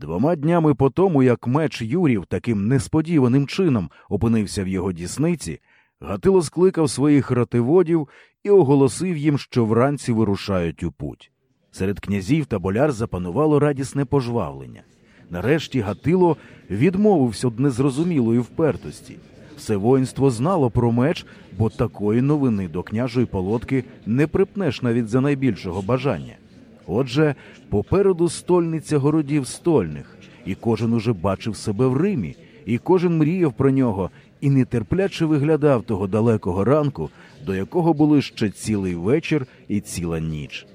Двома днями по тому, як меч Юрів таким несподіваним чином опинився в його дісниці, Гатило скликав своїх ративодів і оголосив їм, що вранці вирушають у путь. Серед князів та боляр запанувало радісне пожвавлення. Нарешті Гатило відмовився від незрозумілої впертості. Все воїнство знало про меч, бо такої новини до княжої полотки не припнеш навіть за найбільшого бажання. Отже, попереду стольниця городів стольних, і кожен уже бачив себе в Римі, і кожен мріяв про нього і нетерпляче виглядав того далекого ранку, до якого були ще цілий вечір і ціла ніч.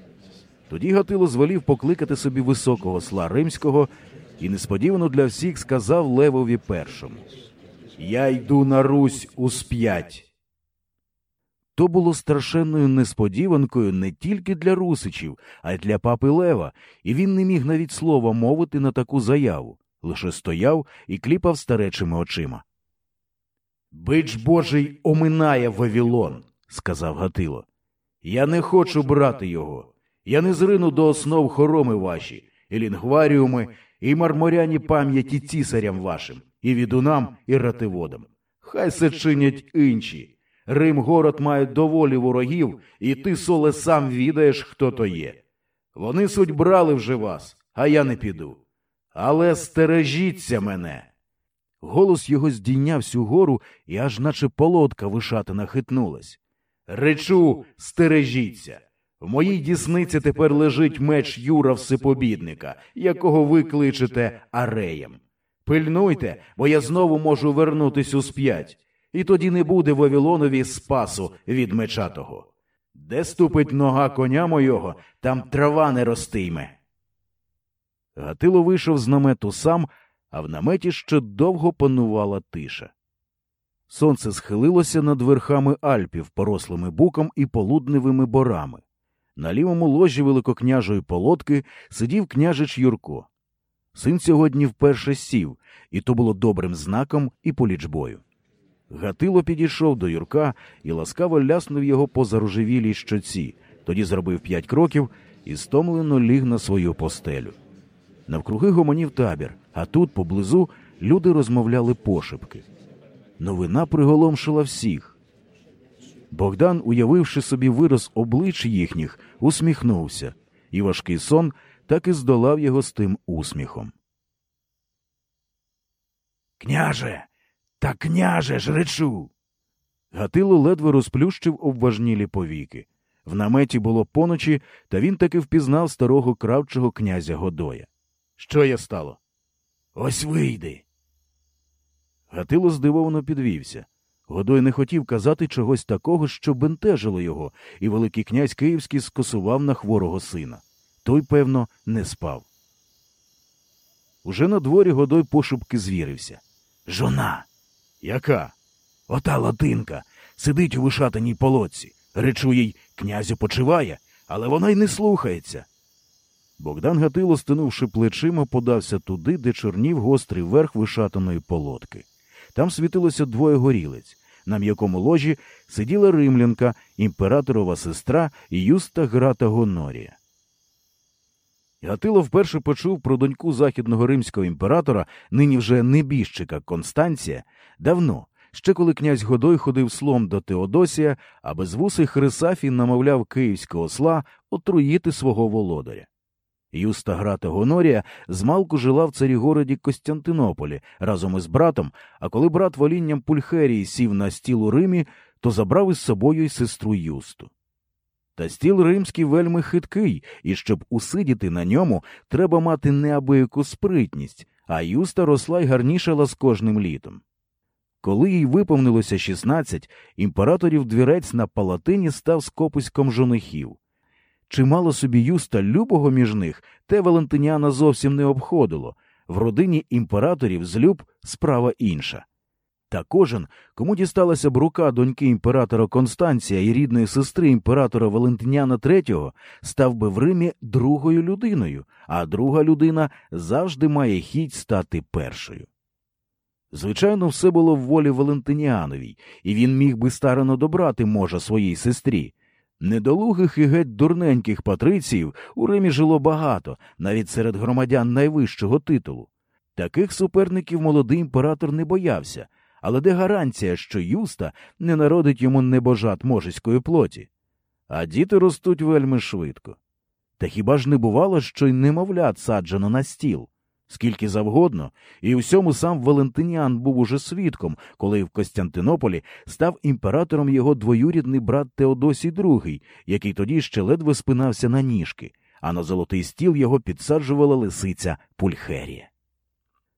Тоді Гатило звелів покликати собі високого сла римського і несподівано для всіх сказав Левові першому Я йду на Русь усп'ять. То було страшенною несподіванкою не тільки для русичів, а й для папи Лева, і він не міг навіть слова мовити на таку заяву, лише стояв і кліпав старечими очима. Бич Божий оминає Вавілон, сказав Гатило. Я не хочу брати його. Я не зрину до основ хороми ваші, і лінгваріуми, і марморяні пам'яті цісарям вашим, і відунам, і ративодам. Хай се чинять інші. Рим город має доволі ворогів, і ти, соле, сам відаєш, хто то є. Вони суть брали вже вас, а я не піду. Але стережіться мене. Голос його здійняв всю гору, і аж наче полотка вишатина хитнулась. Речу, стережіться. В моїй дісниці тепер лежить меч Юра Всепобідника, якого ви кличете Ареєм. Пильнуйте, бо я знову можу вернутись усп'ять, і тоді не буде Вавилонові спасу від меча того. Де ступить нога коня мойого, там трава не ростиме. Гатило вийшов з намету сам, а в наметі ще довго панувала тиша. Сонце схилилося над верхами Альпів, порослими буком і полудневими борами. На лівому ложі великокняжої полотки сидів княжич Юрко. Син сьогодні вперше сів, і то було добрим знаком і полічбою. Гатило підійшов до Юрка і ласкаво ляснув його по заружевілій щоці, тоді зробив п'ять кроків і стомлено ліг на свою постелю. Навкруги гомонів табір, а тут, поблизу, люди розмовляли пошепки. Новина приголомшила всіх. Богдан, уявивши собі вираз облич їхніх, усміхнувся, і важкий сон так і здолав його з тим усміхом. Княже, та княже ж речу. Гатило ледве розплющив обважнілі повіки. В наметі було поночі, та він таки впізнав старого кравчого князя Годоя. Що я стало? Ось вийди. Гатило здивовано підвівся. Годой не хотів казати чогось такого, що бентежило його, і Великий князь Київський скосував на хворого сина. Той, певно, не спав. Уже на дворі Годой пошепки звірився. Жона. Яка? Ота латинка. Сидить у вишатаній полоці. Речу їй, князю почиває, але вона й не слухається. Богдан Гатило, стинувши плечима, подався туди, де чорнів гострий верх вишатаної полотки. Там світилося двоє горілиць. На м'якому ложі сиділа римлянка, імператорова сестра Юста Грата Гонорія. Гатило вперше почув про доньку західного римського імператора, нині вже небіжчика Констанція, давно, ще коли князь Годой ходив слом до Теодосія, а безвусий Хрисафій намовляв київського осла отруїти свого володаря. Юста Грата Гонорія змалку жила в царігороді Костянтинополі разом із братом, а коли брат волінням Пульхерії сів на стіл у Римі, то забрав із собою й сестру Юсту. Та стіл римський вельми хиткий, і щоб усидіти на ньому, треба мати неабияку спритність, а юста росла й гарнішала з кожним літом. Коли їй виповнилося 16, імператорів двірець на палатині став скописьком жонихів. Чи мало собі юста любого між них, те Валентиняна зовсім не обходило. В родині імператорів злюб справа інша. Та кожен, кому дісталася б рука доньки імператора Констанція і рідної сестри імператора Валентиняна III, став би в Римі другою людиною, а друга людина завжди має хідь стати першою. Звичайно, все було в волі Валентиніановій, і він міг би старано добрати можа своїй сестрі. Недолугих і геть дурненьких патриціїв у Римі жило багато, навіть серед громадян найвищого титулу. Таких суперників молодий імператор не боявся, але де гарантія, що юста не народить йому небожат можеської плоті? А діти ростуть вельми швидко. Та хіба ж не бувало, що й немовлят саджено на стіл? Скільки завгодно, і всьому сам Валентиніан був уже свідком, коли в Костянтинополі став імператором його двоюрідний брат Теодосій II, який тоді ще ледве спинався на ніжки, а на золотий стіл його підсаджувала лисиця Пульхерія.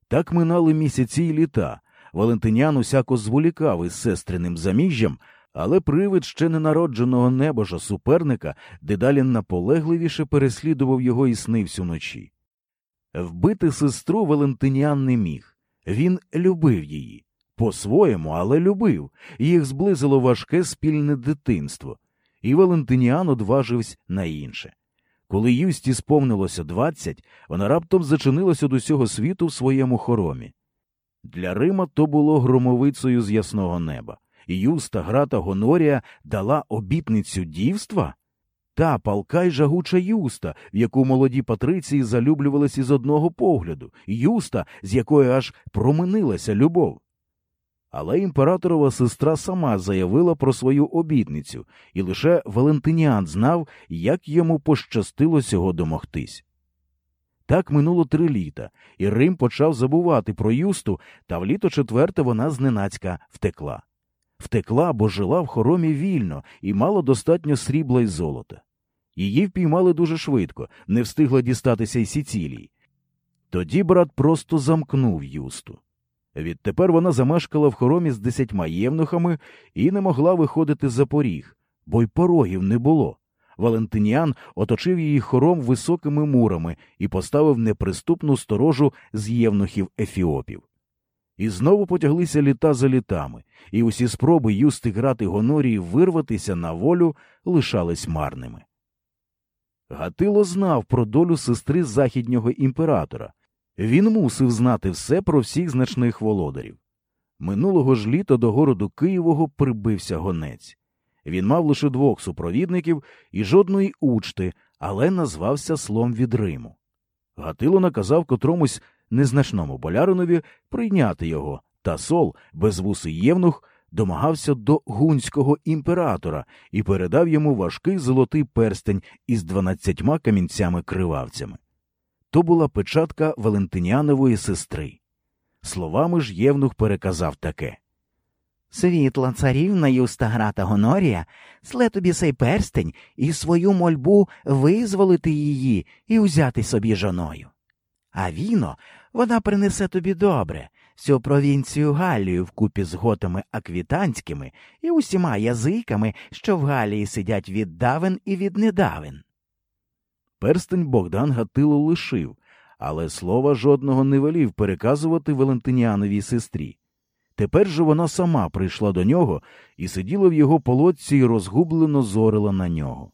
Так минали місяці й літа. Валентинян усяко зволікав із сестриним заміжжям, але привид ще ненародженого небожа суперника дедалі наполегливіше переслідував його і снився вночі. Вбити сестру Валентиніан не міг. Він любив її. По-своєму, але любив, їх зблизило важке спільне дитинство, і Валентиніан одважився на інше. Коли Юсті сповнилося двадцять, вона раптом зачинилась од усього світу в своєму хоромі. Для Рима то було громовицею з ясного неба. Юста Грата Гонорія дала обітницю дівства? Та палка й жагуча юста, в яку молоді патриції залюблювалися з одного погляду, юста, з якої аж променилася любов. Але імператорова сестра сама заявила про свою обітницю, і лише Валентиніан знав, як йому пощастило цього домогтись. Так минуло три літа, і Рим почав забувати про юсту, та в літо четверте вона зненацька втекла. Втекла, бо жила в хоромі вільно і мала достатньо срібла й золота. Її впіймали дуже швидко, не встигла дістатися й Сіцілії. Тоді брат просто замкнув юсту. Відтепер вона замешкала в хоромі з десятьма євнухами і не могла виходити за поріг, бо й порогів не було. Валентиніан оточив її хором високими мурами і поставив неприступну сторожу з євнухів ефіопів. І знову потяглися літа за літами, і усі спроби юсти грати Гонорії вирватися на волю лишались марними. Гатило знав про долю сестри західнього імператора. Він мусив знати все про всіх значних володарів. Минулого ж літа до городу Києвого прибився гонець. Він мав лише двох супровідників і жодної учти, але назвався слом від Риму. Гатило наказав котромусь незначному боляринові прийняти його, та сол, безвусий євнух, домагався до гунського імператора і передав йому важкий золотий перстень із дванадцятьма камінцями кривавцями. То була печатка Валентиніанової сестри. Словами ж Євнух переказав таке Світла царівна Юстаграта Гонорія сле тобі сей перстень і свою мольбу визволити її і узяти собі жоною. А віно вона принесе тобі добре, всю провінцію Галію вкупі з готами аквітанськими і усіма язиками, що в Галії сидять від давен і від недавен. Перстень Богдан Гатило лишив, але слова жодного не велів переказувати Валентиніановій сестрі. Тепер же вона сама прийшла до нього і сиділа в його полотці і розгублено зорила на нього.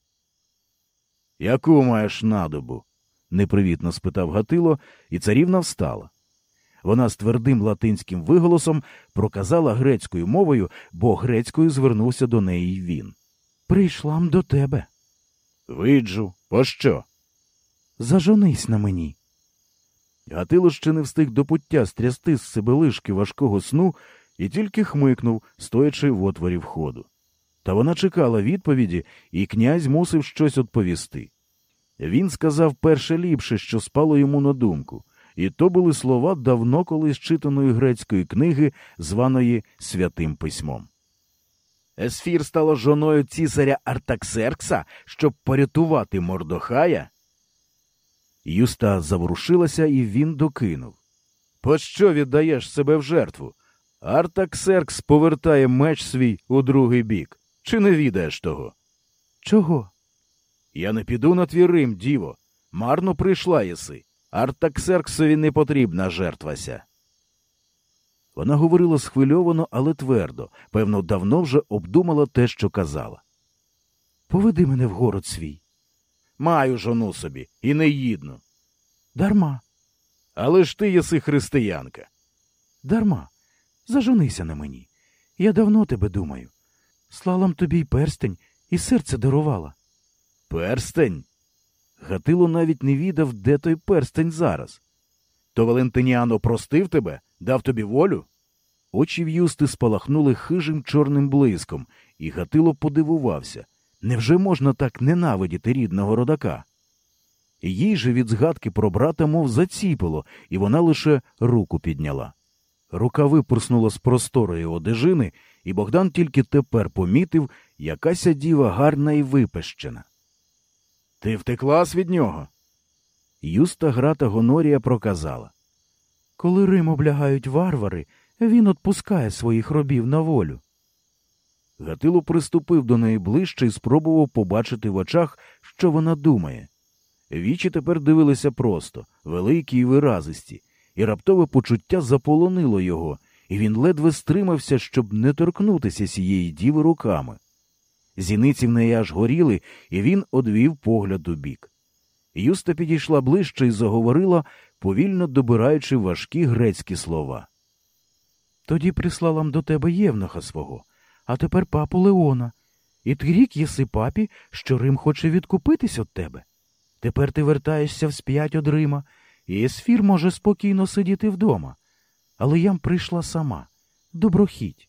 Яку маєш надобу? непривітно спитав Гатило, і царівна встала. Вона з твердим латинським виголосом проказала грецькою мовою, бо грецькою звернувся до неї він. Прийшла м до тебе. Виджу, пощо? Зажонись на мені. Гатило ще не встиг до пуття стрясти з себе лишки важкого сну і тільки хмикнув, стоячи в отворі входу. Та вона чекала відповіді, і князь мусив щось відповісти. Він сказав перше ліпше, що спало йому на думку, і то були слова давно колись читаної грецької книги, званої Святим Письмом. Есфір стала жоною цісаря Артаксеркса, щоб порятувати Мордохая. Юста заворушилася, і він докинув. Пощо віддаєш себе в жертву? Артаксеркс повертає меч свій у другий бік. Чи не відаєш того? Чого? Я не піду на твій Рим, діво. Марно прийшла єси. Артаксерксові не потрібна жертвася. Вона говорила схвильовано, але твердо, певно, давно вже обдумала те, що казала. Поведи мене в город свій. Маю жону собі, і не їдну. Дарма. Але ж ти єси християнка. Дарма. Заженися на мені. Я давно тебе думаю. Слалам тобі й перстень, і серце дарувала. Перстень? Гатило навіть не відав, де той перстень зараз. То Валентиніано простив тебе, дав тобі волю? Очі в Юсти спалахнули хижим чорним блиском, і Гатило подивувався невже можна так ненавидіти рідного родака? Їй же від згадки про брата, мов заціпило, і вона лише руку підняла. Рука випорснула з просторої одежини, і Богдан тільки тепер помітив, якася діва гарна і випещена. Ти втеклась від нього? Юста Грата Гонорія проказала. Коли Рим облягають варвари, він отпускає своїх робів на волю. Гатило приступив до неї ближче і спробував побачити в очах, що вона думає. Вічі тепер дивилися просто, великі й виразисті, і раптове почуття заполонило його, і він ледве стримався, щоб не торкнутися сієї діви руками. Зіниці в неї аж горіли, і він одвів погляд у бік. Юста підійшла ближче і заговорила, повільно добираючи важкі грецькі слова. Тоді прислала до тебе євнуха свого, а тепер папу Леона. І ти рік єси папі, що Рим хоче відкупитись від тебе. Тепер ти вертаєшся всп'ять од Рима, і Есфір може спокійно сидіти вдома. Але я прийшла сама, доброхідь.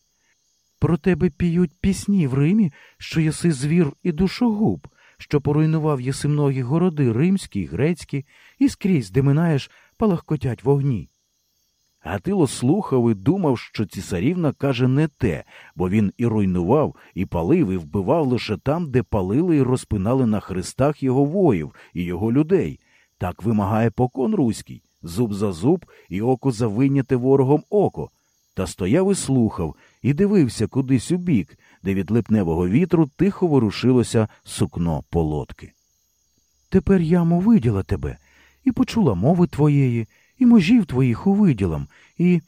Про тебе піють пісні в Римі, що єси звір і душогуб, що поруйнував єси многі городи римські, грецькі, і скрізь, де минаєш, палахкотять вогні. Гатило слухав і думав, що цісарівна каже не те, бо він і руйнував, і палив, і вбивав лише там, де палили і розпинали на хрестах його воїв і його людей. Так вимагає покон руський зуб за зуб і око за вийняте ворогом око. Та стояв і слухав, і дивився кудись у бік, де від липневого вітру тихо ворушилося сукно полотки. Тепер я виділа тебе, і почула мови твоєї, і можів твоїх увиділам, і.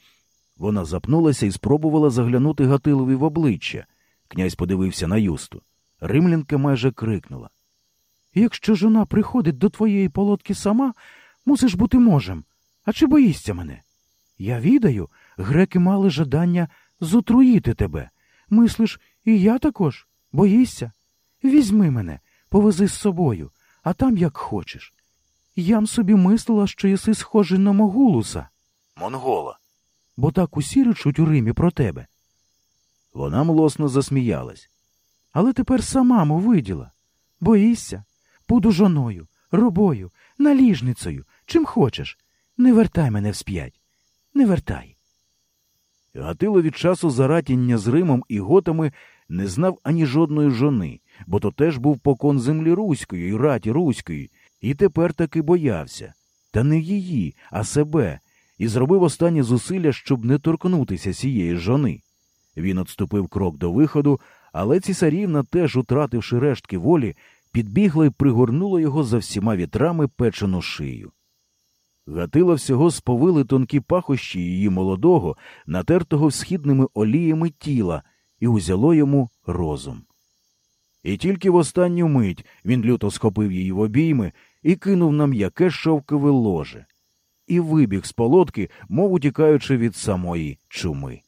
Вона запнулася і спробувала заглянути Гатилові в обличчя. Князь подивився на юсту. Римлянка майже крикнула. Якщо жона приходить до твоєї полотки сама, мусиш бути можем. А чи боїшся мене? Я відаю, греки мали жадання зутруїти тебе. Мислиш, і я також? Боїшся? Візьми мене, повези з собою, а там як хочеш. Ям собі мислила, що єси схожий на Могулуса. Монгола. Бо так усі речуть у Римі про тебе. Вона млосно засміялась. Але тепер сама виділа. Боїшся? Буду жоною, робою, наліжницею, чим хочеш. Не вертай мене всп'ять. Не вертай. Гатило від часу заратіння з Римом і готами не знав ані жодної жони, бо то теж був покон землі руської і раті руської, і тепер таки боявся. Та не її, а себе, і зробив останні зусилля, щоб не торкнутися цієї жони. Він отступив крок до виходу, але цісарівна, теж утративши рештки волі, підбігла і пригорнула його за всіма вітрами печену шию. Гатила всього сповили тонкі пахощі її молодого, натертого східними оліями тіла, і узяло йому розум. І тільки в останню мить він люто схопив її в обійми і кинув на м'яке шовкове ложе, і вибіг з полотки, мов утікаючи від самої чуми.